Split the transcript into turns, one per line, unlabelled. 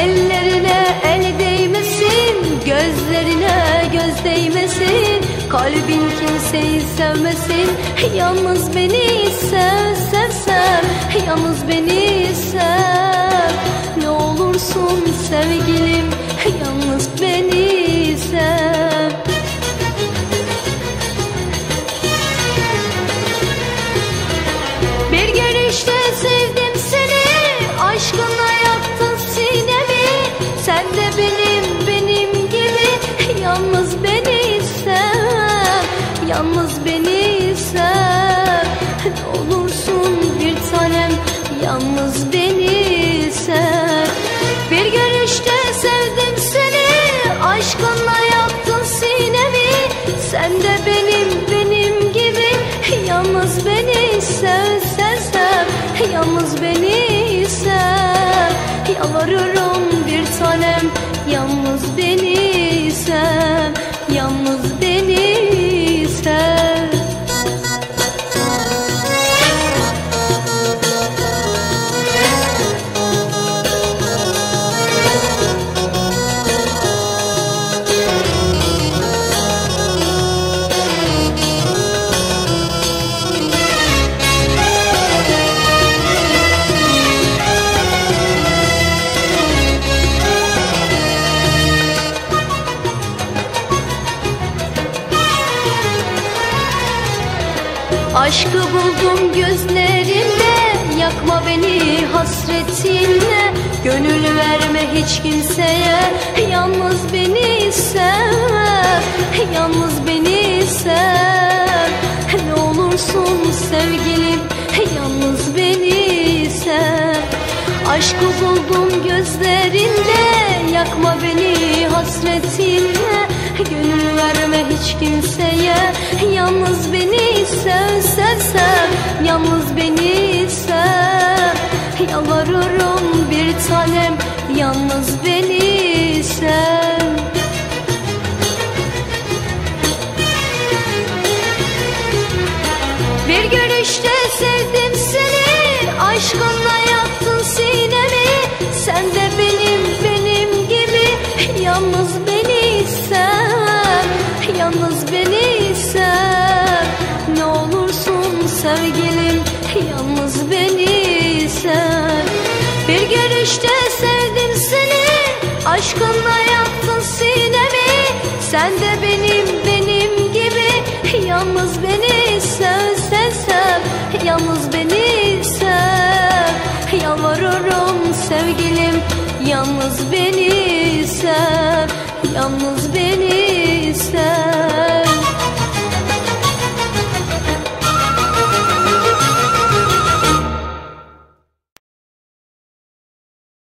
Ellerine el değmesin Gözlerine göz değmesin. Kalbin kimseyi sevmesin. Yalnız beni sev sev sev. Yalnız beni sev Yalnız beni sev Yalnız beni sev Ne olursun bir tanem Yalnız beni sev Bir görüşte sevdim seni Aşkınla yaktın sinemi. Sen de benim benim gibi Yalnız beni sev sev sev Yalnız beni sev Yalvarırım bir tanem Aşkı buldum gözlerinde Yakma beni hasretinle Gönül verme hiç kimseye Yalnız beni sev Yalnız beni sev. Ne olursun sevgilim Yalnız beni sev. Aşkı buldum gözlerinde Yakma beni hasretinle hiç kimseye. Yalnız beni sev sev sev Yalnız beni sev. Yalvarırım bir tanem Yalnız beni sev. Bir görüşte sevdim seni Aşkınla sevgilim Yalnız beni sev Yalnız